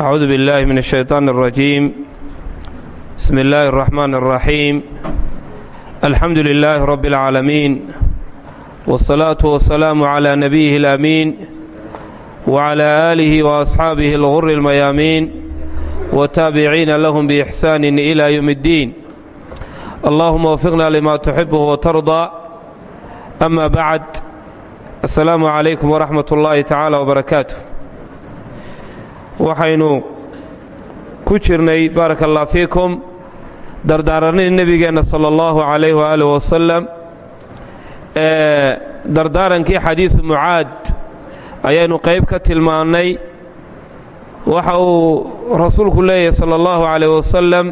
أعوذ بالله من الشيطان الرجيم بسم الله الرحمن الرحيم الحمد لله رب العالمين والصلاة والسلام على نبيه الأمين وعلى آله وأصحابه الغر الميامين والتابعين لهم بإحسان إلى يوم الدين اللهم وفقنا لما تحبه وترضى أما بعد السلام عليكم ورحمة الله تعالى وبركاته waxaynu ku jirnay baaraka allah fiikum dardaaranadii nebigeenna sala allahu calayh waaalih wasalam ee dardaarankii xadiisu mucaad ayaynu qayb ka tilmaannay. Waxa uu rasuulku leeyahay sala allahu calayh wasalam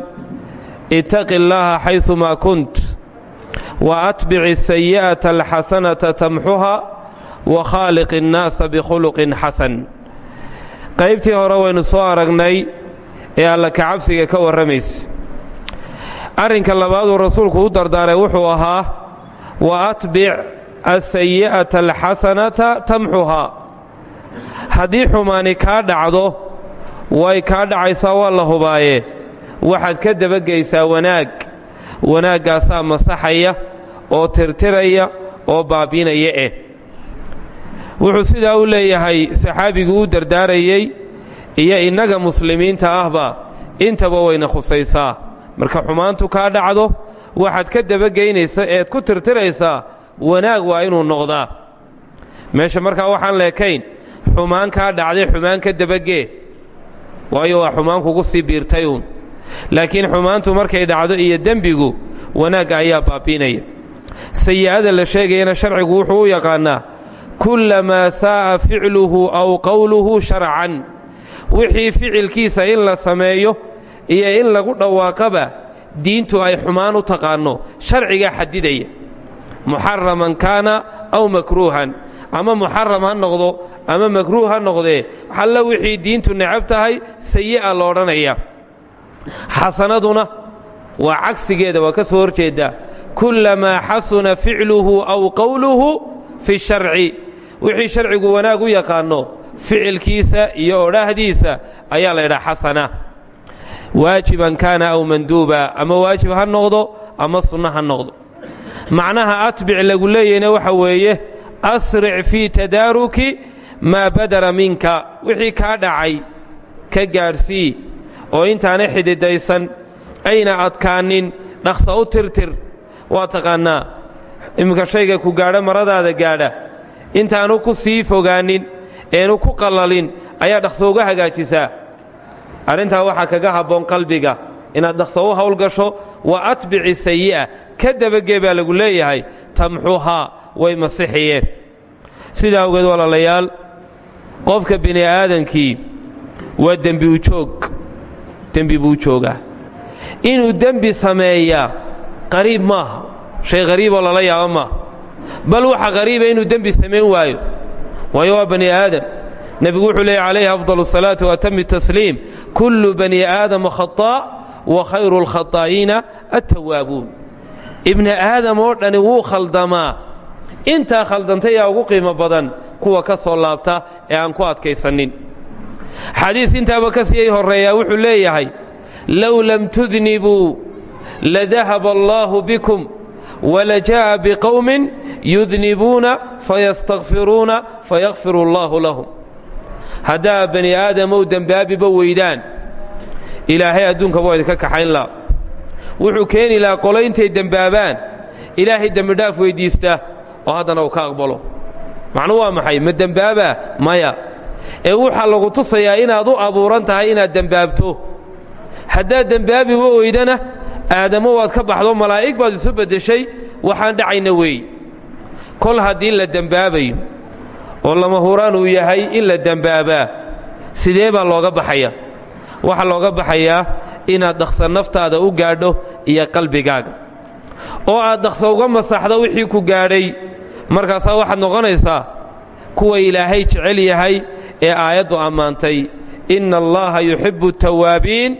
ittaqi اllaha xaysumaa kunt wa atbici sayi'ata alxasanata tamxuha wa khaaliq innaasa bikhuluqin xasan qaybtii hore waynu soo aragnay ee alla kacabsiga ka warramaysa arrinka labaaduu rasuulku u dardaaray wuxuu ahaa wa atbic asayi'ata alxasanata tamxuhaa haddii xumaani kaa dhacdo way kaa dhacaysaa waa la hubaaye. Waxaad ka dabageysaa wanaag. Wanaaggaasaa masaxaya oo tirtiraya oo baabiinaya eh wuxuu sidaa u leeyahay saxaabigu u dardaarayey iyo innaga muslimiinta ahba intaba wayna khusaysaa. Marka xumaantu kaa dhacdo waxaad ka dabageynaysa eed ku tirtiraysaa wanaag waa inuu noqdaa. Meesha markaa waxaan leekayn xumaan kaa dhacday xumaan ka dabagee waayo waa xumaan kugu sii biirtay uun. Laakiin xumaantu markay dhacdo iyo dembigu wanaagga ayaa baabiinaya. Sayi'ada la sheegayana sharcigu wuxuu u yaqaannaa kullamaa saa'a ficluhu aw qowluhu sharcan. Wixii ficilkiisa in la sameeyo iyo in lagu dhawaaqaba diintu ay xumaan u taqaanno sharcigaa xadidaya muxaraman kaana aw makruuhan. Ama muxaram ha noqdo ama makruuh ha noqdee alla wixii diintu necab tahay sayi'a lo odhanaya. Xasanaduna waa cagsigeeda waa ka soo horjeeddaa kullamaa xasuna ficluhu aw qowluhu fi wixii sharcigu wanaag u yaqaanno ficilkiisa iyo odhaahdiisa ayaa la ydhaha xasana. Waajiban kaana aw manduuba ama waajib ha noqdo ama sunno ha noqdo. Macnaha atbic lagu leeyahna waxa weeye asric fii tadaaruki maa badara minka. Wixii kaa dhacay ka gaadhsii oo intaana xididaysan ayna adkaanin dhaqsa u tirtir. Waa taqaannaa iminka shayga ku gaadha maradaada gaadha intaanu ku sii fogaanin eenu ku qallalin ayaa dhaqso uga hagaajisaa arrintaa waxaa kaga habboon qalbiga inaad dhaqso u howlgasho wa atbici sayi'a ka dabagee baa lagu leeyahay tamxuhaa way masixiyeen sidaa awgeed walaalayaal qofka bini aadankii waa dembi joog dembi buu joogaa. Inuu dembi sameeyaa qariib maaha. Shay qariiboo lala yaabo maaha bal waxa qariiba inuu dembi samayn waayo waayo waa bani aadam nebigu wuxuu leeyay calayhi afdal الsalaaةi waatami tasliim kullu bani aadama khaطaa wa khayru اlkhaطaa'iina attawaabuun ibni aadam oo dhani wuu khaldamaa intaa khaldantay yaa ugu qiimo badan kuwa ka soo laabta ee aan ku adkaysanin xadiis intaaba ka sii horreeyaa wuxuu leeyahay low lam tudnibuu ladahaba allaahu bikum walajaءa biqowmin yudnibuuna fayastakfiruuna fayakfiru allaahu lahum haddaa bani aadamow dembaabiba weydaan ilaahay adduunkaba waa idinka kaxayn laha wuxuu keeni lahaa qolo intay dembaabaan ilaahay dembidhaaf weyddiista oo haddana uu ka aqbalo macnuu waa maxay ma dembaabaa maya ee waxaa lagu tusayaa inaad u abuuran tahay inaad dembaabto haddaad dembaabiba weydana aadamo waad ka baxdo malaa'ig baad isu beddeshay waxaan dhacayna weey. Kol haddii la dembaabayo oo lama huraan uu yahay in la dembaabaa sidee baa looga baxaya waxaa looga baxayaa inaad dhaqsa naftaada u gaadho iyo qalbigaaga. Oo aad dhaqsa uga masaxdo wixii ku gaadhay markaasaa waxaad noqonaysaa kuwa ilaahay jecel yahay ee aayaddu ammaantay inna allaha yuxibbu altawaabiin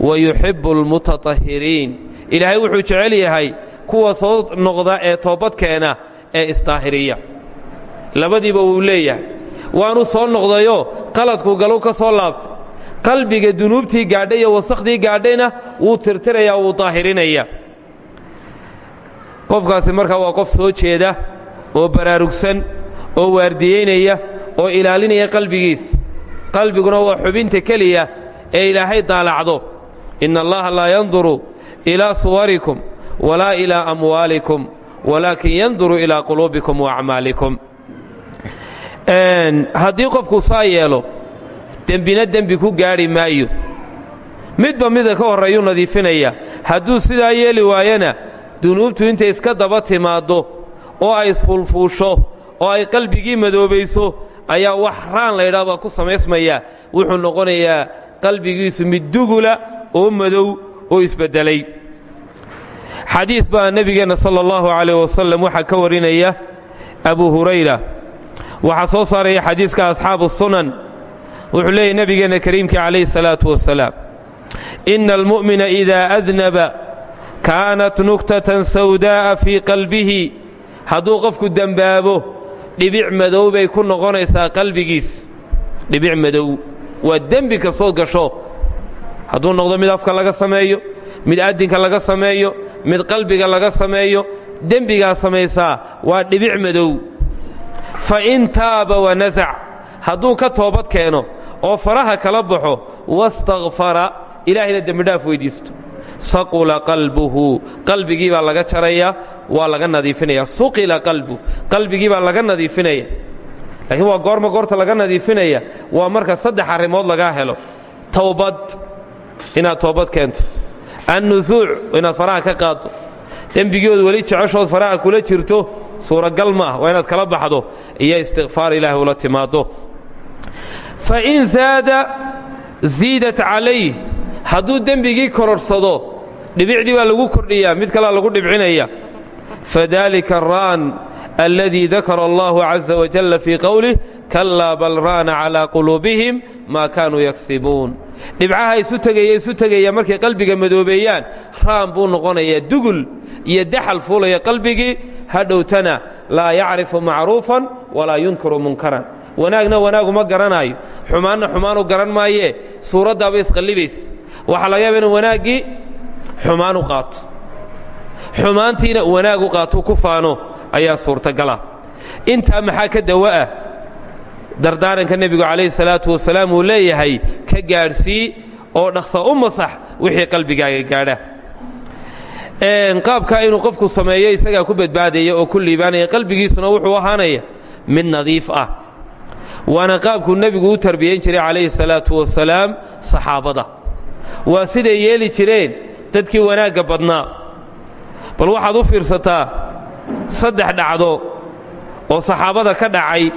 wa yuxibbu almutatahhiriin. Ilaahay wuxuu jecel yahay kuwa soo noqda ee toobadkeena ee isdaahiriya. Labadiiba wuu leeyahay. Waanu soo noqdayo qaladku galu ka soo laabtay. Qalbiga dunuubtii gaadhay iyo wasakhdii gaadhayna wuu tirtiraya wuu daahirinaya. Qofkaasi markaa waa qof soo jeeda oo baraarugsan oo waardiyeynaya oo ilaalinaya qalbigiis. Qalbiguna waa xubinta keliya ee ilaahay daalacdo inna allaha laa yanduru ilaa suwarikum walaa ilaa amwaalikum walaakin yanduru ilaa quluubikum wa acmaalikum haddii qofku saa yeelo dembina dembi ku gaadhi maayo midba mida ka horreeyuu nadiifinaya hadduu sidaa yeeli waayana dunuubtu intay iska daba timaaddo oo ay isfuulfuusho oo ay qalbigii madoobayso ayaa wax raan laydhaah baa ku samaysmaya wuxuu noqonayaa qalbigiisu mid dugula oo madow oo isbeddelay xadiis baa nebigeenna sala allahu calayh wasalam waxaa ka warinaya abu hurayra. Waxaa soo saaraya xadiiska asxaabu sunan. Wuxuu leeyahy nebigeenna kariimka calayhi salaatu wasalaam ina almu'mina idaa adnaba kaanat nuktatan sawdaa'a fii qalbihi. Hadduu qofku dembaabo dhibic madow bay ku noqonaysaa qalbigiis. Dhibic madow. Waa dembi kastood gasho hadduu noqdo mid afka laga sameeyo mid addinka laga sameeyo mid qalbiga laga sameeyo dembigaa samaysaa waa dhibic madow. Fa in taaba wanasac hadduu ka toobad keeno oo faraha kala baxo wastakfara ilaahayna dembidhaaf weyddiisto saqula qalbuhu. Qalbigii baa laga jarayaa waa laga nadiifinaya. Suqila qalbu. Qalbigii baa laga nadiifinaya. Laakiin waa goorma goorta laga nadiifinaya waa marka saddex arrimood lagaa helo. Towbad inaad toobad keento. Annusuuc inaad faraha ka qaaddo dembigood weli jeceshood faraha kula jirto suuragal ma waa inaad kala baxdo iyo istikfaar ilaahay ula timaaddo fa in zaada ziidat calayh hadduu dembigii kororsado dhibicdii baa lagu kordhiyaa mid kalea lagu dhibcinaya. Fadalika araan aladii dakara allahu caza wajalla fii qowlih kalaa bal raana calaa quluubihim maa kaanuu yagsibuun dhibcaha isu tegaya isu markay qalbiga madoobeeyaan raan buu noqonayaa dugul iyo daxal fuulaya qalbigii hadhowtana laa yacrifu macruufan walaa yunkiru munkaran wanaagna wanaagu ma garanaayo xumaanna xumaanu garan maayee suuraddaaba isqallibaysa waxaa laga yaaba inuu wanaaggii xumaan u qaato xumaantiina wanaag u ku faano ayaa suurtagala. Intaa maxaa ka dawa'a? Dardaaranka nebigu calayhi salaatu wasalaam leeyahay ka gaadhsii oo dhaqsa u masax wixii qalbigaaga gaadha. Qaabkaa inuu qofku sameeyo isagaa ku badbaadaya oo ku liibaanaya qalbigiisuna wuxuu ahaanaya mid nadiif ah. Waana qaabkuu nebigu u tarbiyayn jiray calayhi salaatu wasalaam saxaabada. Waa siday yeeli jireen dadkii wanaagga badnaa. Bal waxaad u fiirsataa saddex dhacdo oo saxaabada ka dhacay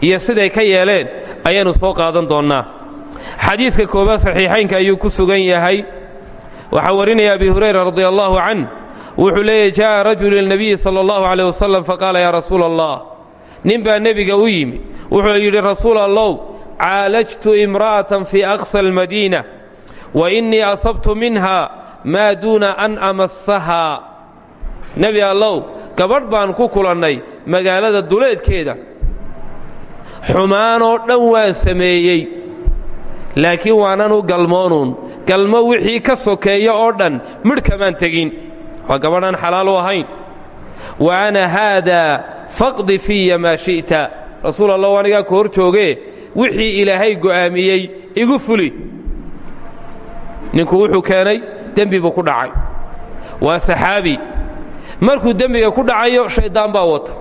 iyo siday ka yeeleen ayaannu soo qaadan doonnaa. Xadiiska koobaad saxiixaynka ayuu ku sugan yahay. Waxaa warinaya abi hurayra radi allahu canh wuxuu leeyahy jaءa rajulu ilnabiyi sala allahu caleyh wasalam faqaala yaa rasuula allah nin baa nebiga u yimi wuxuu yidhi rasuul allow caalajtu imra'atan fii aqsa almadiina wa innii asabtu minha maa duuna an amassahaa. Nebi allow gabadh baan ku kulannay magaalada duleedkeeda. Xumaanoo dhan waan sameeyey. Laakiin waanan u galmoonuun. Galmo wixii ka sokeeya oo dhan midh kamaan tegin. Waa gabadhaan xalaal u ahayn. Wa ana haadaa faqdi fiya maa shi'ta. Rasuul allah anigaa ku hor joogee wixii ilaahay go'aamiyey igu fuli. Ninku wuxuu keenay dembi buu ku dhacay. Waa saxaabi markuu dembiga ku dhacayo shayddaan baa wata.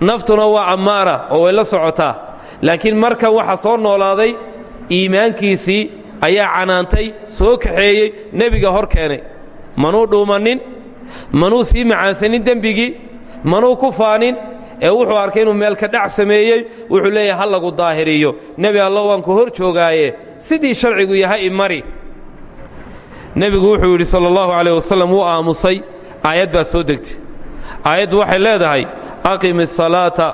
Naftuna waa ammaara oo way la socotaa. Laakiin markan waxa soo noolaaday iimaankiisii ayaa canaantay soo kaxeeyey nebiga hor keenay. Manuu dhuumannin manuu sii macaansanin dembigii manuu ku faanin ee wuxuu arkay inuu meelka dhac sameeyey wuxuu leeyahay ha lagu daahiriyo. Nebi allah waan ku hor joogaaye. Sidii sharcigu yahay imari nebigu wuxuu yidhi sala allahu calayh wasalam wuu aamusay aayad baa soo degtay aayaddu waxay leedahay aqim الصalaaةa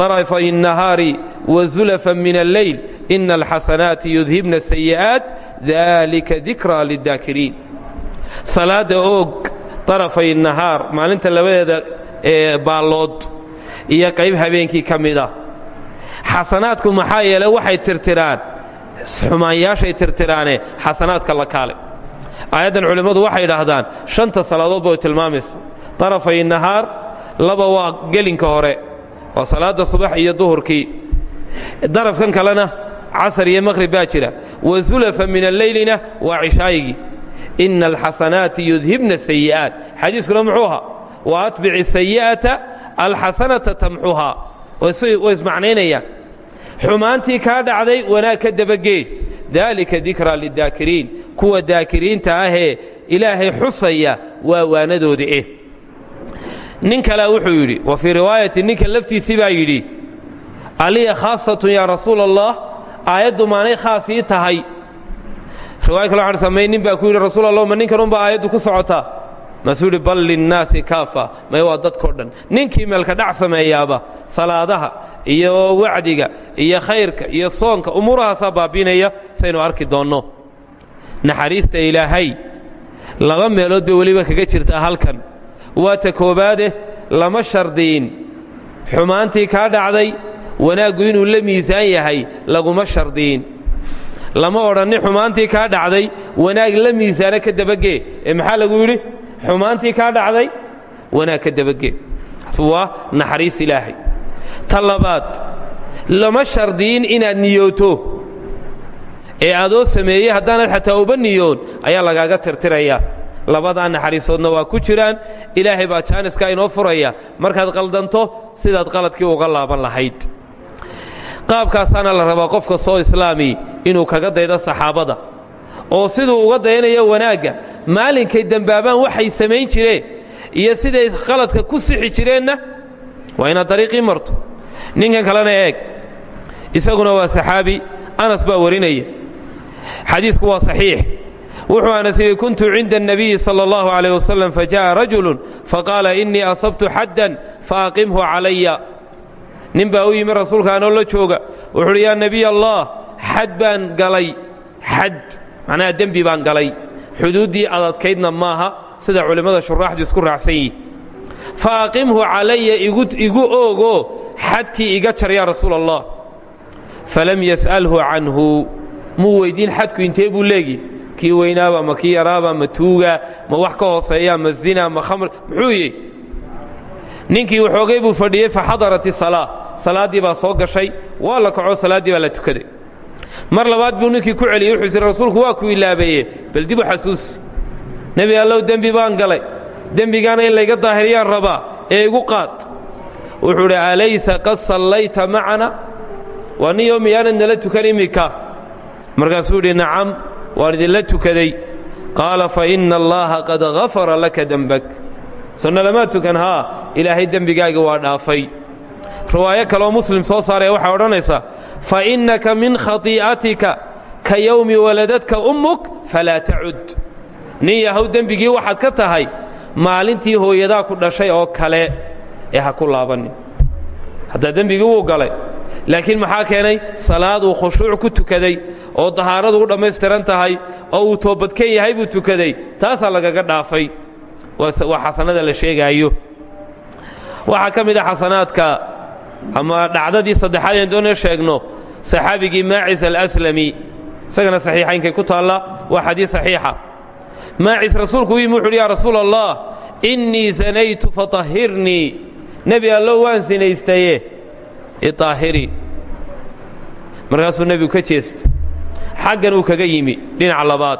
طarafay الnahaari wazulafan min alleyl ina alxasanaati yudhibna sayi'aat dalika dikraa liddaakiriin salaadda oog طarafay الnahaar maalinta labadeeda baallood iyo qayb habeenkii ka mid ah xasanaadku maxaa yeele waxay tirtiraan xumaanyaashay tirtiraane xasanaadka la kaale aayaddan culimmadu waxay idhaahdaan shanta salaadood bay tilmaamaysa darafay nahaar laba waa gelinka hore waa salaadda subax iyo duhurkii. Darafkan kalena casar iyo maqhrib baa jira. Wa zulafa min alleylina waa cishaayigii ina alxasanaati yudhibna sayi'aat xadiiskuna muxuu ahaa wa atbici sayi'ata alxasanata tamxuhaa. Way ismacnaynayaan xumaantii kaa dhacday wanaag ka dabagee daalika dikraa lidaakiriin kuwa daakiriinta ahee ilaahay xusaya waa waanadoodi eh. Nin kalea wuxuu yidhi wa fii riwaayati ninka laftiisii baa yidhi aliya khaasatun yaa rasuula allah maanay khaas tahay riwaaya kale waxaan samay nin baa ku yidhi rasuul allah ma ninkan unbaa aayaddu ku socotaa maasuu bal linnaasi kaafa. May waa dadkao dhan. Ninkii meelka dhac sameeyaaba salaadaha iyo wacdiga iyo khayrka iyo soonka umuurahaasaa baabiinaya saynu arki doonno. Naxariista ilaahay laba meelood bay weliba kaga jirtaa halkan. Waa ta koobaade lama shardiin. Xumaantii kaa dhacday wanaaggu inuu la miisaan yahay laguma shardiin. Lama odhanni xumaantii kaa dhacday wanaag la miisaana ka dabagee ee maxaa lagu yidhi? Xumaantii kaa dhacday wanaag ka dabagee waa naxariis ilaahay ta labaad lama shardiin inaad niyooto. Ee adoo sameeyey haddaanad xataa uba niyoon ayaa lagaaga tirtirayaa labadaa naxariisoodna waa ku jiraan. Ilaahay baa jaaniska inoo furaya. Markaad qaldanto sidaad qaladkii uga laaban lahayd. Qaabkaasaana la rabaa qof kastoo islaami inuu kaga daydo saxaabada. Oo siduu uga dayanayo wanaagga. Maalinkay dembaabaan waxay samayn jireen. Iyo siday qaladka ku sixi jireenna waa inaad dariiqii marto ninkan kalena eeg isaguna waa saxaabi anas baa warinaya xadiisku waa saxiix wuxuu anas yidhi kuntu cinda الnabiyi salى اllahu عalيه wasalam fajaءa rajulu faqaala inii asabtu xaddan faaqimhu calaya nin baa u yimi rasuulka anoo la jooga wuxuu uhi yaa nebiy allah xad baan galay xad macnaha dembi baan galay xuduuddii adadkaydna maaha sida culimmada shuraaxdu isku raacsan yihin faaqimhu calaya igu oogo xadkii iga jar yaa rasuul allah falam yas'alhu canhu. Muu weyddiin xadku intee buu leegi? Kii weynaaba ma kii yaraaba ma tuuga ma wax ka hooseeya ma ma khamr. Muxuu yihi ninkii waxoogay buu fadhiyey faxadarat isalaa salaaddii baa soo gashay. Waa la kacoo salaaddii baa la tukaday. Mar labaad buu ninkii ku celiyey wuxuu yidhi rasuulku waa ku ilaabeeye bal dib u xasuus. Nebi allow dembi baan galay dembigaana in layga daahiriyaan rabaa ee igu qaad. Wuxuu idhi alaysa qad sallayta macana? Waa nin yo miyaanad nala tukan iminka markaasuu idhi nacam waan idinla tukaday. Qaala fa inna allaaha qad gafara laka dembak sunna lamaa tukan haa ilaahay dembigaaga waa dhaafay. Riwaayo kaleoo muslim soo saaraya waxay odhanaysaa fa innaka min khatii'atika ka yowmi waladadka ummuk falaa tacud nin yahow dembigii waxaad ka tahay maalintii hooyadaa ku dhashay oo kale ee ha ku laabannin haddaa dembigii wuu galay. Laakiin maxaa keenay? Salaad uu khushuuc ku tukaday oo dahaaradu u dhammaystiran tahay oo uu toobadken yahay buu tukaday. Taasaa lagaga dhaafay. Waa xasanada la sheegaayo. Waxaa ka mid a xasanaadka ama dhacdadii saddexaad een doona sheegno. Saxaabigii maacis alaslami isagana saxiixaynkay ku taalla waa xadiis saxiixa maacis rasuulku yimi wuxu uhi yaa rasuul allah innii sanaytu fatahhirnii. Nebi allow waan sinaystaye iطaahirii markaasuu nebigu ka jeestay xaggan uu kaga yimi dhinaca labaad.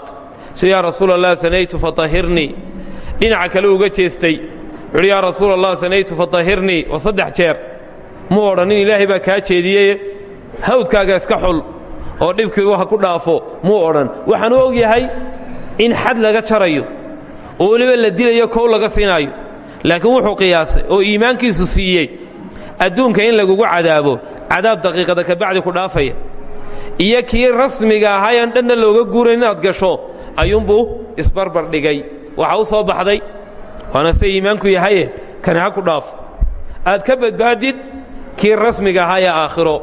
Su yaa rasuul allah sanaytu fatahhirnii. Dhinaca kale uga jeestay wuxuuhi yaa rasuul allah sanaytu fatahhirnii. Oo saddex jeer. Muu odhanin ilaahay baa kaa jeediyeye. Hawdkaaga iska xul oo dhibkii waha ku dhaafo. Muu odhan waxaan u og yahay in xad laga jarayo oo weliba la dilayo kow laga siinaayo. Laakiin wuxuu qiyaasay oo iimaankiisu siiyey adduunka in lagugu cadaabo cadaab daqiiqada ka bacdi ku dhaafaya. Iyo kii rasmiga ahaayaan dhanna looga guurayn inaad gasho ayuunbuu isbarbar dhigay. Waxa u soo baxday waana sida iimaanku yahaye kani ha ku dhaafo aad ka badbaadid kii rasmiga ahaa aakhiro.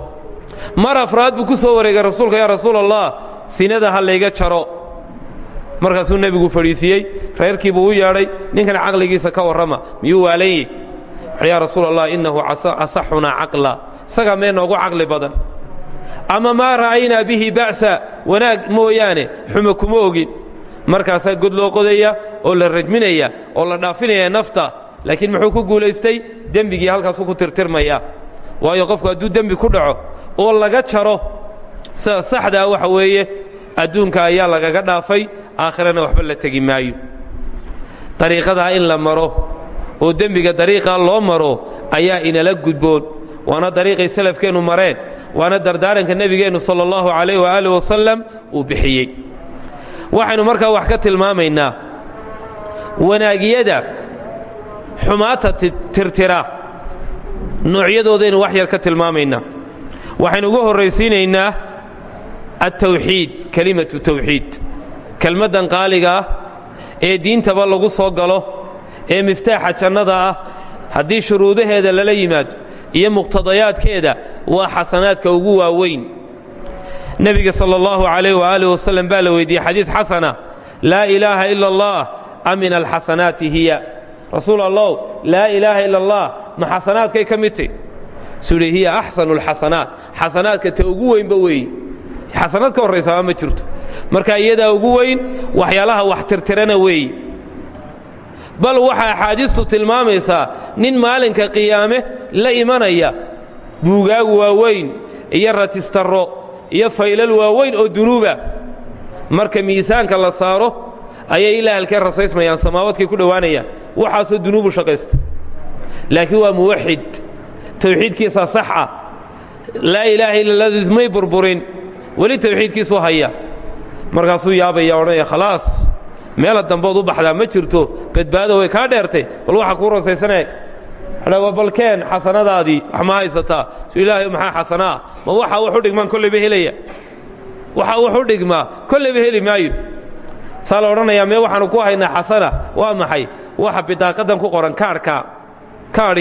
Mar afraad buu ku soo wareegay rasuulka yaa rasuul allah sinada ha layga jaro markaasuu nebigu fadhiisiiyey reerkii buu u yeedhay ninkan caqligiisa ka warrama miyuu waalanyi yaa rasuul allah innahu asaxunaa caqla. Isagaa mee noogu caqli badan. Ama maa ra'aynaa bihi ba'sa? Wanaag mooyaane xumo kuma ogin. Markaasaa god loo qodaya oo la rajminaya oo la dhaafinaya nafta laakiin muxuu ku guulaystay? Dembigii halkaasuu ku tirtirmaya. Waayo qofku hadduu dembi ku dhaco oo laga jaro sida saxdaa waxa weeye adduunka ayaa lagaga dhaafay aakhirana waxba la tegi maayo. Dariiqadaa in la maro oo dembiga dariiqaa loo maro ayaa inala gudboon. Waana dariiqay salafkeennu mareen waana dardaaranka nebigeennu sala allahu calayh waaalih wasalam uu bixiyey. Waxaynu markaa wax ka tilmaamaynaa. Wanaagyada xumaata tirtira noocyadoodaaynu wax yar ka tilmaamaynaa. Waxaynu ugu horraysiinaynaa altawxiid kelimatu tawxiid kelmaddan qaaliga ah ee diintaba lagu soo galo ee miftaaxa jannada ah haddii shuruudaheeda lala yimaado iyo muqtadayaadkeeda waa xasanaadka ugu waaweyn. Nebiga sala allahu calayh waaalih wasalam baa la weydiiyey xadiis xasana laa ilaaha ila allah a min alxasanaati hiya. Rasuul allow laa ilaaha ila allah ma xasanaadkay ka mid hi hiya axsanu alxasanaat xasanaadka ta ugu weynba weeye xasanaad ka horraysaaba ma jirto. Marka iyadaa ugu weyn waxyaalaha wax tirtirana weeye bal waxaa axaadiistu tilmaamaysaa nin maalinka qiyaame la imanaya buugaagu waaweyn iyo ratistarro iyo faylal waaweyn oo dunuuba. Marka miisaanka la saaro ayay ilaa halkeen rasaysmayaan samaawadkay ku dhowaanayaan waxaasoo dunuubu shaqaysta. Laakiin waa muwaxid tawxiidkiisaa sax ah. Laa ilaaha illa ladiis may burburin weli tawxiidkiisuu haya. Markaasuu yaabaya odhanaya khalaas meela dambood u baxdaa ma jirto. Badbaado way kaa dheertay. Bal waxa kuu rasaysanee waa balkeen xasanadaadii wax ma ilaahay maxaa xasanaa ma waxaa wax u dhigmaan kollayba helaya. Waxaa wax u dhigmaa heli maayo. Saa la odhanayaa mee ku haynaa xasana? Waa maxay? Waxa bidaaqadan ku qoran kaadhka kaadh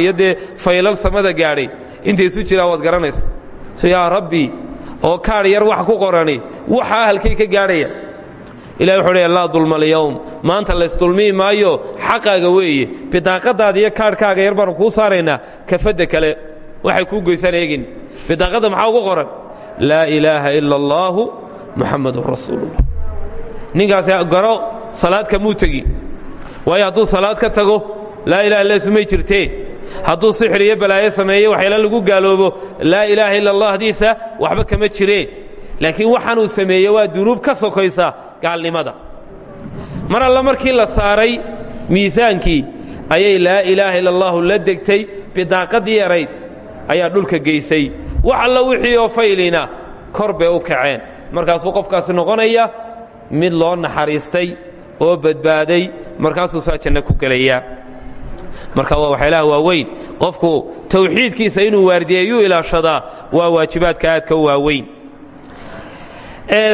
faylal samada gaadhay. Intay isu jiraa waad garanaysa? So yaa rabbi oo kaadh yar wax ku qorani waxaa halkay ka gaadhaya. Ilahi wuxuu leeya laa dulma alyowm maanta laysdulmii maayo xaqaaga weeye. Bidaaqadaada iyo kaadhkaaga yar baanu kuu saaraynaa kafadda kale waxay kuu goysaan eegin. Bidaaqadda maxaa ugu qoran? Laa ilaaha ila allaahu muxammadun rasuulullah. Ninkaasi garo salaad kamuu tegin waayo hadduu salaad ka tago laa ilaha illa sumay jirteen hadduu sixir iyo balaayo sameeye waxyaala lagu gaaloobo laa ilaaha illa allahdiisa waxba kama jireen laakiin waxaanuu sameeye waa dunuub ka sokaysa gaalnimada. Mar alla markii la saaray miisaankii ayay laa ilaaha illa allahu la degtay bidaaqadii yarayd ayaa dhulka geysay. Wax alla wixii oo faylina kor bay u kaceen. Markaasuu qofkaasi noqonaya mid loo naxariistay oo badbaaday markaasuu saa janno ku gelayaa marka waa waxyaalaha waaweyn qofku tawxiidkiisa inuu waardiyeeyuu ilaashadaa waa waajibaadka aadka u waaweyn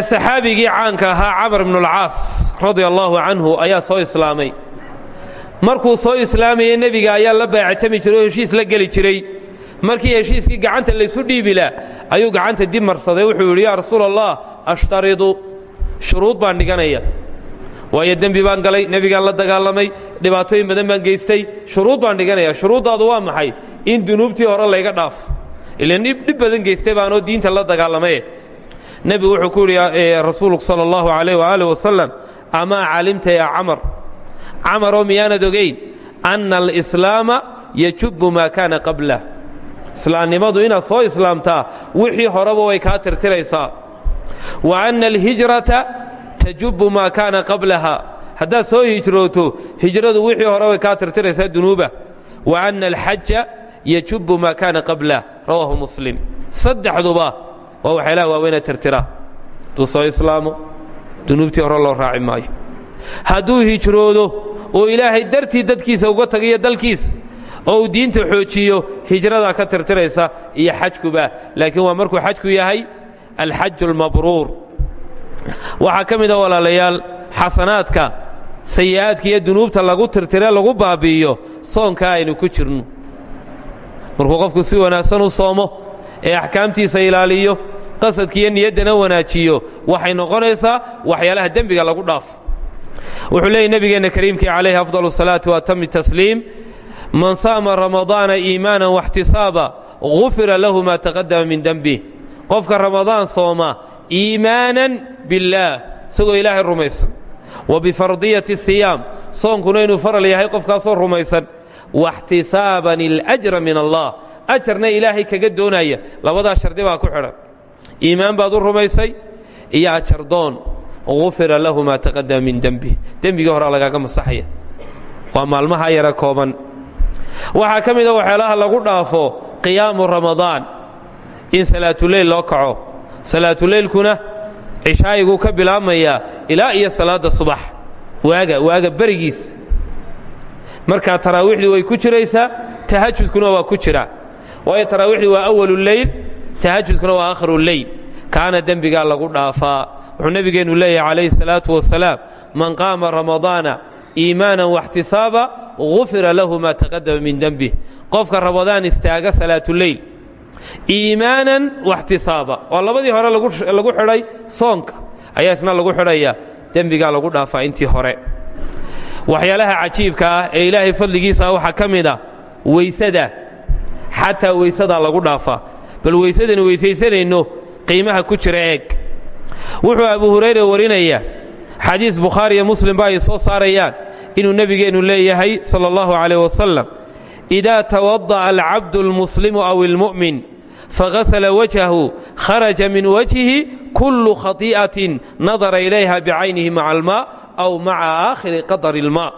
saxaabigii caanka ahaa camar ibnulcaas radia allaahu canhu ayaa soo islaamay. Markuu soo islaamayey nebiga ayaa la baactami jiray heshiis la geli jiray. Markii heshiiskii gacanta laysu dhiibila ayuu gacanta dib marsaday. Wuxuu yidhi yaa rasuul allah ashtaridu. Shuruud baan dhiganaya. Waayo dembi baan galay nebigaan la dagaalamay dhibaatooyin badan baan geystay. Shuruud baan dhiganaya shuruuddaadu waa maxay? In dunuubtii hore layga dhaaf. Ilan dhib badan geystay baanoo diinta la dagaalamaye nebigu wuxuu ku yidhi rasuulku sala allahu calayh waaalih wasalam amaa calimta yaa camar? Camaroo miyaanad ogayn anna alislaama yajubbu maa kaana qablah islaamnimadu inaad soo islaamtaa wixii horeba way kaa tirtiraysaa. Wa anna alhijrata tajubbu maa kaana qablaha haddaad soo hijrooto hijradu wixii hore way kaa tirtiraysaa dunuuba. Wa anna alxaja yajubbu maa kaana qablah rawaahu muslim. Saddexduba waa waxyaalaha waaweyna tirtira. Hadduu soo islaamo dunuubtii hore loo raaci maayo. Hadduu hijroodo oo ilaahay dartii dadkiisa uga tagayo dalkiisa oo uu diinta xoojiyo hijradaa ka tirtiraysa iyo xajkuba laakiin waa markuu xajku yahay alxaju almabruur waxaa ka mid walaalayaal xasanaadka sayi'aadka iyo dunuubta lagu tirtire lagu baabbi'iyo soonka aynu ku jirno. Markuu qofku si wanaagsan u soomo ee axkaamtiisa ilaaliyo qasadka iyo niyaddana wanaajiyo waxay noqonaysaa waxyaalaha dembiga lagu dhaafo. Wuxuu leeyay nebigeenna kariimkii calayhi afdal asalaati waatami tasliim man saama ramadaana iimaanan waxtisaaba gufira lahu ma taqadama min dembih qofka ramadaan sooma iimaanan billaah isagoo ilaahay rumaysa wa bifardiyati siyaam soonkuna inuu faral yahay qofkaasoo rumaysan. Waxtisaaban اlأjra min allah. Ajarna ilaahay kaga doonaya. Labadaa shardi baa ku xidhan iimaan baad u rumaysay iyo ajardoon gufira lahu maa taqadama min dembi dembigii hore lagaaga masaxaya. Waa maalmaha yara kooban. Waxaa ka mida waxyaalaha lagu dhaafo qiyaamu ramadaan. In salaatuleyl loo kaco. Salaatuleylkuna cishaayiguu ka bilaabmayaa ilaa iyo salaadda subax. Waaga waaga berigiis. Markaa taraawiixdii way ku jiraysaa tahajudkuna waa ku jira. Waayo taraawiixdii waa awaluleyl tahajudkuna waa akhiruleyl kaana dembigaa lagu dhaafaa. Wuxuu nebigeennu leeyahay calayhi salaatu wasalaam man qaama ramadaana iimaanan waxtisaaba gufira lahu maa taqadama min dembih qofka ramadaan istaaga salaatuleyl iimaanan waxtisaaba waa hore lagu xidhay soonka ayaa isna lagu xidhaya dembigaa lagu dhaafaa intii hore. Waxyaalaha cajiibka ah ee ilaahay fadligiisa waxaa ka mid a weysada. Xataa weysadaa lagu dhaafaa bal weysadanu weysaysanayno qiimaha ku jira eeg. Wuxuu abu hurayra warinaya xadiis bukhaari iyo muslim ba ay soo saarayaan inuu nebigeennu leeyahay sala allahu calayh wasalam idaa tawada'a alcabdu almuslimu aw ilmu'min fagasla wajhahu kharaja min wajhihi kullu khati'atin nadara ilayha bicaynihi maca almaa aw maca aakhiri qadari ilmaa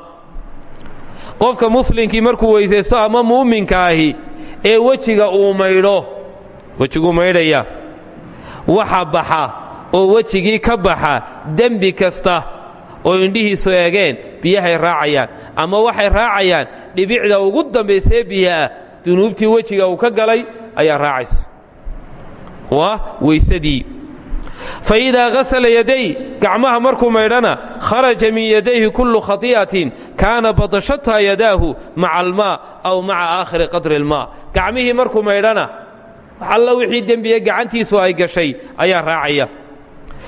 qofka muslimkii markuu weysaysto ama muuminka ahi ee wejiga uu maydho wejiguu maydhaya waxa baxa oo wejigii ka baxa dembi kasta oo indhihiisu eegeen biyahay raacayaan. Ama waxay raacayaan dhibicda ugu dambaysee biyaah dunuubtii wejiga uu ka galay ayaa raacaysa waa weysadii fa idaa hasala yaday gacmaha markuu maydhana kharaja min yadayhi kullu khati'atin kaana badashatha yadaahu maca almaa aw maca aakhiri qadri ilmaa gacmihii markuu maydhana alla wixii dembiye gacantiisu ay gashay ayaa raacaya.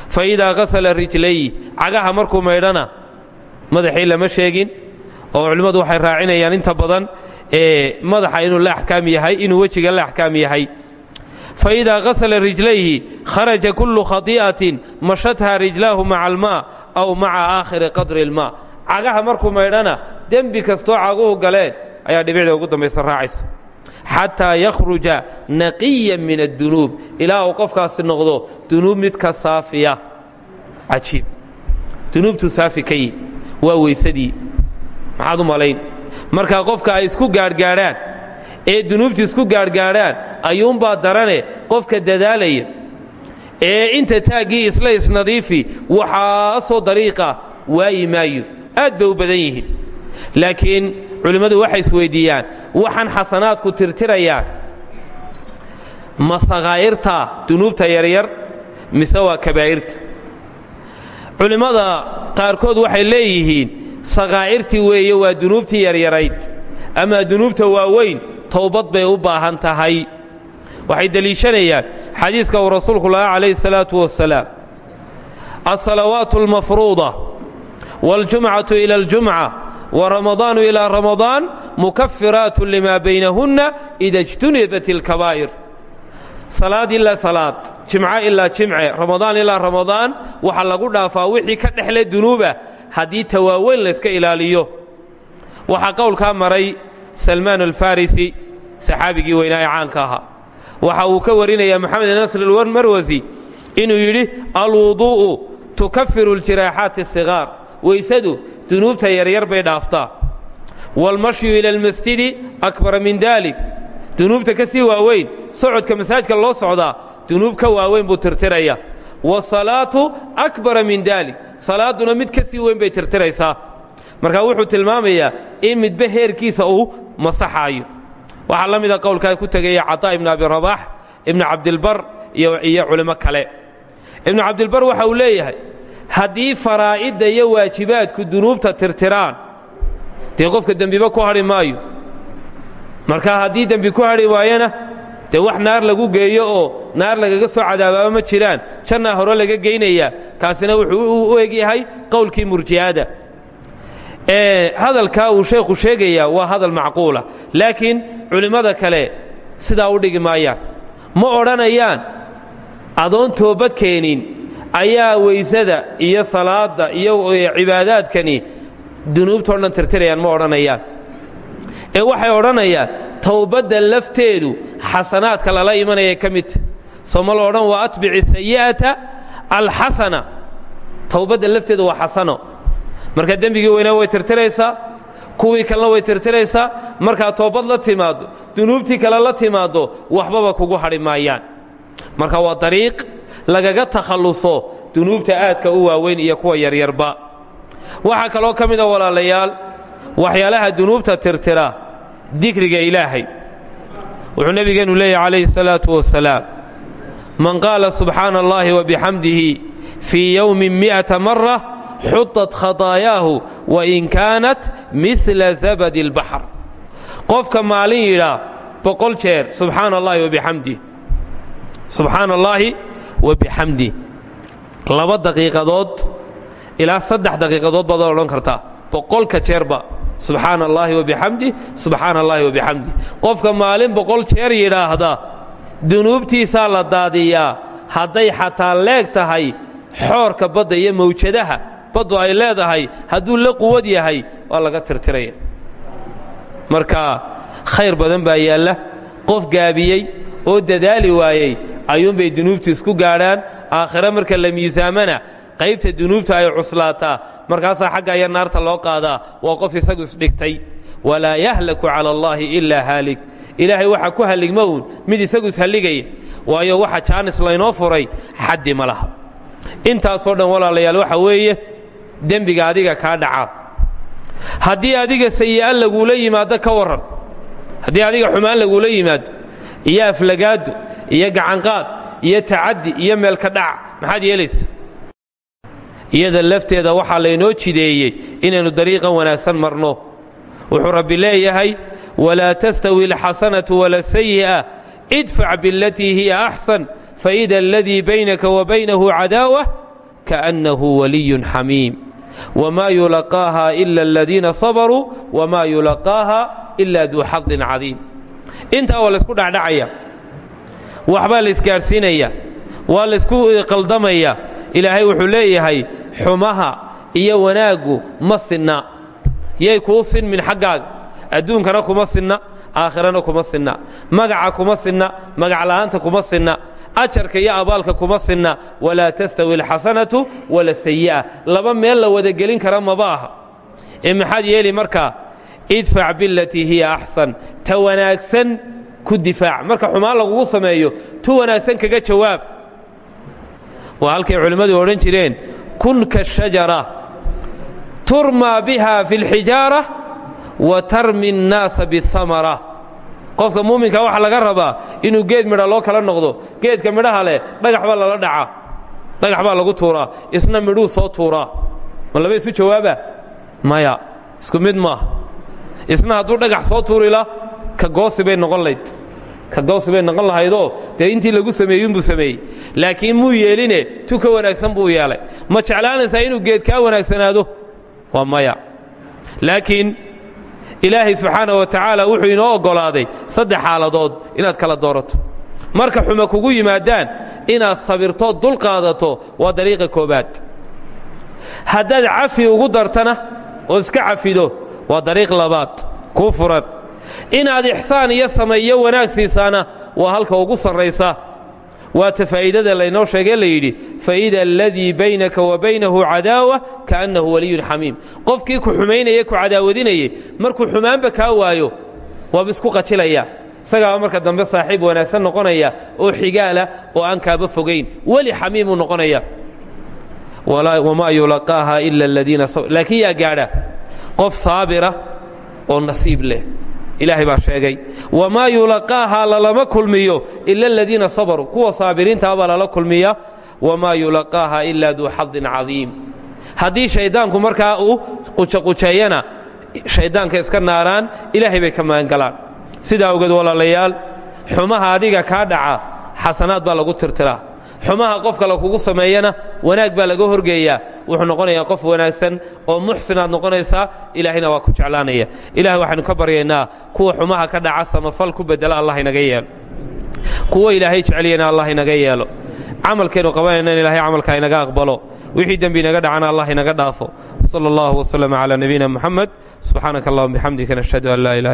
Fa idaa hasala rijlayh cagaha markuu maydhana madaxii lama sheegin oo culimmadu waxay raacinayaan inta badan madaxa inuu la axkaam yahay inuu wejiga la axkaam yahay fa idaa hasala rijlayhi kharaja kullu khati'atin mashatha rijlaahu maca almaa aw maca aakhiri qadri ilmaa cagaha markuu maydhana dembi kastoo caguhu galeen ayaa dhibicda ugu dambaysa raacaysa. Xataa yakhruja naqiyan min addunuub ilaa uu qofkaasi noqdo dunuub midka saafiya. Cajiib. Dunuubtuu saafi ka yi waa weysadii. Maxaad u malayn. Markaa qofka ay isku gaadhgaadhaan ee dunuubtii isku gaadhgaadhaan ayuunbaa darane qofka dadaalaya. Ee inta taaggii isla isnadiifi waxaasoo dariiqa waayi maayo aad bay u badan yihiin. Laakiin culimmadu waxay isweyddiiyaan waxaan xasanaadku tirtirayaan ma sakaa'irta dunuubta yaryar mise waa kabaa'irta? Culimmada qaarkood waxay leeyihiin sakaa'irtii weeye waa dunuubtii yaryarayd ama dunuubta waaweyn towbad bay u baahan tahay. Waxay deliishanayaan xadiiska uu rasuulku lahaa calayhi salaatu wasalaam alsalawaatu almafruuda waاljumcatu ila aljumca waramadaanu ilaa ramadaan mukafiraatu lima baynahunna ida ijtunibat اlkabaa'ir salaad ilaa salaad jimco ilaa jimce ramadaan ilaa ramadaan waxaa lagu dhaafaa wixii ka dhexle dunuuba haddii tawaaweyn layska ilaaliyo. Waxaa qowlkaa maray salmaan alfarisi saxaabigii weynaa ee caanka ahaa. Waxa uu ka warinayaa moxamed nasr almarwasi inuu yidhi alwuduu'u tukafiru ljiraaxaati asigaar weysadu dunuubta yaryar bay dhaaftaa. Waalmashyu ila almasjidi akbara min daalik. Dunuubta ka sii waaweyn socodka masaajidka loo socdaa dunuub ka waaweyn buu tirtiraya. Wasalaatu akbara min daalik. Salaadduna mid ka sii weyn bay tirtiraysaa. Markaa wuxuu tilmaamayaa in midba heerkiisa uu masaxaayo waxaa la mida qowlkaa ku tegaya caطaa ibn abi rabaax ibnu cabdilbar iyo culimo kale. Ibnu cabdilbar waxa uu leeyahay haddii faraa'idda iyo waajibaadku dunuubta tirtiraan dee qofka dembiba ku hadhi maayo. Marka haddii dembi ku hadhi waayana dee wax naar lagu geeyo oo naar lagaga soo cadaabaaba ma jiraan. Jannaa hore laga geynayaa. Kaasina wuxuu u egyahay qowlkii murji'ada hadalkaa uu sheekhu sheegayaa waa hadal macquula. Laakiin culimmada kale sidaa u dhigi maayaan. Ma odhanayaan adoon toobad keenin ayaa weysada iyo salaadda iyo cibaadaadkani dunuubtao dhan tirtirayaan ma odhanayaan. Ee waxay odhanayaan towbadda lafteedu xasanaadka lala imanaya ka midta sooma la odhan waa atbici sayi'ata alxasana towbadda lafteedu waa xasano marka dembigii weynaa way tirtiraysaa kuwii kalena way tirtiraysaa markaad toobad la timaaddo dunuubtii kale la timaaddo waxbaba kugu hadhi maayaan. Marka waa dariiq lagaga takhalluso dunuubta aadka u waaweyn iyo kuwa yaryarba. Waxaa kaloo ka mida walaalayaal waxyaalaha dunuubta tirtira dikriga ilaahay. Wuxuu nebigeennu leeyahy calayhi salaatu wasalaam man qaala subxaana allahi wabixamdihi fii yowmin mi'ata mara xutat khadaayaahu wain kaanat misla zabadi اlbaxr qofka maalin yidhaa boqol jeer subxaana allahi wabixamdih subxaana allaahi wabixamdih laba daqiiqadood ilaa saddex daqiiqadood baad odhan kartaa boqolka jeerba subxaana allaahi wabixamdih subxaana allaahi wabixamdih qofka maalin boqol jeer yidhaahda dunuubtiisaa la daadiyaa hadday xataa leeg tahay xoorka badda iyo mawjadaha baddu ay leedahay hadduu la quwad yahay waa laga tirtiraya. Marka khayr badan baa yaalla. Qof gaabiyey oo dadaali waayey ayuunbay dunuubtu isku gaadhaan. Aakhire marka la miisaamana qaybta dunuubta ay cuslaataa. Markaasaa xagga aya naarta loo qaadaa. Waa qof isagu isdhigtay walaa yahlaku cala allaahi ilaa haalik. Ilaahay waxa ku halligma uun mid isagu ishalligaya waayo waxa jaanis laynoo furay xaddi ma laha. Intaasoo dhan walaalayaal waxa weeye dembiga adiga kaa dhaca. Haddii adiga sayi'a laguula yimaado ka warran haddii adiga xumaan laguula yimaado iyo aflagaado iyo gacanqaad iyo tacaddi iyo meelka dhac maxaad yeelaysa iyada lafteeda waxaa laynoo jideeyey inaynu dariiqan wanaagsan marno. Wuxuu rabbi leeyahay walaa tastawi alxasanatu wala sayi'a idfac biاlatii hiya axsan faida aladii baynaka wa baynahu cadaawa kaأnnahu waliyun xamiim wma yulaqaaha ila aladiina sabaruu wma yulaqaaha ila duu xadin cadiim intaa waa laysku dhacdhacaya. Waxbaa la isgaadhsiinaya waa laysku qaldamaya. Ilaahay wuxuu leeyahay xumaha iyo wanaaggu ma sinna. Yay kuu sinmin xaggaaga. Adduunkana kuma sinna aakhirana kuma sinna. Magaca kuma sinna magacla'aanta kuma sinna ajarka iyo abaalka kuma sinna walaa tastawi alxasanatu wala sayi'a laba meel la wadagelin kara maba aha ee maxaad yeeli markaa idfac bilatii hiya axsan ta wanaagsan ku difaac marka xumaan lagugu sameeyo tu wanaagsan kaga jawaab waa halkay culimmadu odhan jireen kun kashajara turmaa biha fi اlxijaara wa tarmi الnaasa biاhamara qofka muuminka waxaa laga rabaa inuu geed midha loo kala noqdo. Geedka midhaha leh dhagax baa lala dhacaa dhagax baa lagu tuuraa. Isna midhuu soo tuuraa. Ma laba isu jawaaba? Maya isku mid maaha isna hadduu dhagax soo tuurila ka goosi bay noqon layd. Ka goosi bay noqon lahaydoo dee intii lagu sameeyinbuu sameeyey. Laakiin muu yeeline tu ka wanaagsan buu yeelay. Ma jeclaanaysaa inuu geed kaa wanaagsanaado? Waa maya. Laakiin ilaahay subxaana wa tacaala wuxuu inoo oggolaaday saddex xaaladood inaad kala doorato. Marka xume kugu yimaadaan inaad sabirto dul qaadato waa dariiqa koobaad. Haddaad cafi ugu dartana oo iska cafido waa dariiq labaad. Kuu furan. Inaad ixsaan iyo sameeyo wanaag siisaana waa halka ugu sarraysa waa ta faa'iidada laynoo sheegee la yidhi faida aladii baynaka wa baynahu cadaawa kaannahu waliyun xamiim. Qofkii ku xumaynaye ku cadaawadinayey markuu xumaanba kaa waayo waaba isku qajilaya isagaaba marka dambe saaxiib wanaagsan noqonaya oo xigaala oo aan kaaba fogayn weli xamiimuu noqonaya. Wamaa yulaqaaha ila aladiina laakiin yaa gaadha qof saabira oo nasiib leh ilaahay baa sheegay wamaa yulaqaaha lalama kulmiyo ila aladiina sabaruu. Kuwa saabiriintaa baa lala kulmiya wamaa yulaqaaha ila duu xadin cadiim. Haddii shayddaanku markaa uu qujaqujeeyana shayddaanka iska naaraan ilaahay bay ka magangalaan sidaa awgeed walaalayaal xumaha adiga kaa dhaca xasanaad baa lagu tirtiraa xumaha qofka la kugu sameeyana wanaag baa laga horgeeyaa. Wuxuu noqonayaa qof wanaagsan oo muxsinaad noqonaysaa ilaahayna waa ku jeclaanaya. Ilahay waxaynu ka baryaynaa kuwa xumaha ka dhaca samafal ku bedela allah inaga yeelo. Kuwo ilaahay jeceliyana allah inaga yeelo. Camalkaynu qabanayna in ilahay camalkaa inaga aqbalo. Wixii dembi inaga dhacana allah inaga dhaafo. Sala allahu waslama calaa nabiyina muxamed subxaanaka allahuma bixamdika nashhadu an laa ilaha